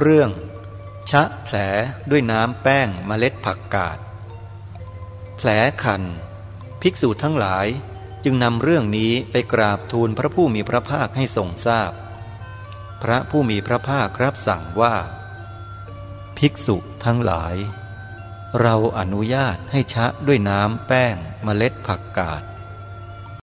เรื่อง ชะแผลด้วยน้ำแป้งเมล็ดผักกาด แผลคัน ภิกษุทั้งหลายจึงนำเรื่องนี้ไปกราบทูลพระผู้มีพระภาคให้ทรงทราบพพระผู้มีพระภาครับสั่งว่า ภิกษุทั้งหลาย เราอนุญาตให้ชะด้วยน้ำแป้งเมล็ดผักกาด